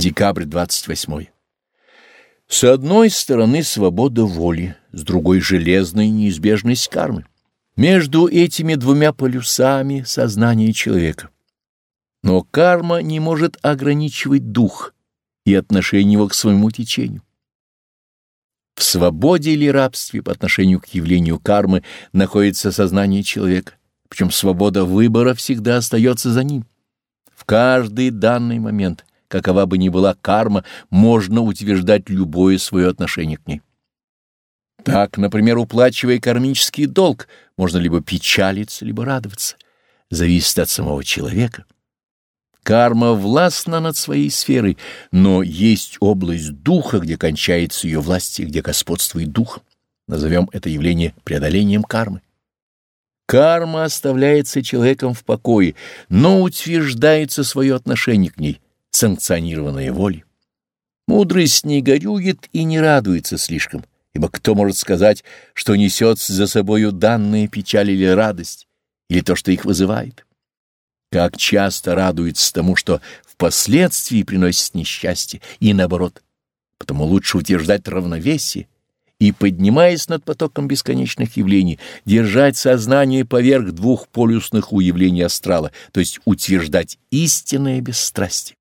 Декабрь 28. С одной стороны свобода воли, с другой железная неизбежность кармы. Между этими двумя полюсами сознание человека. Но карма не может ограничивать дух и отношение его к своему течению. В свободе или рабстве по отношению к явлению кармы находится сознание человека, причем свобода выбора всегда остается за ним. В каждый данный момент какова бы ни была карма, можно утверждать любое свое отношение к ней. Так, например, уплачивая кармический долг, можно либо печалиться, либо радоваться. Зависит от самого человека. Карма властна над своей сферой, но есть область духа, где кончается ее власть и где господствует дух. Назовем это явление преодолением кармы. Карма оставляется человеком в покое, но утверждается свое отношение к ней — санкционированная волей. Мудрость не горюет и не радуется слишком, ибо кто может сказать, что несет за собою данные печаль или радость, или то, что их вызывает? Как часто радуется тому, что впоследствии приносит несчастье, и наоборот. Потому лучше утверждать равновесие и, поднимаясь над потоком бесконечных явлений, держать сознание поверх двух полюсных уявлений астрала, то есть утверждать истинное бесстрастие.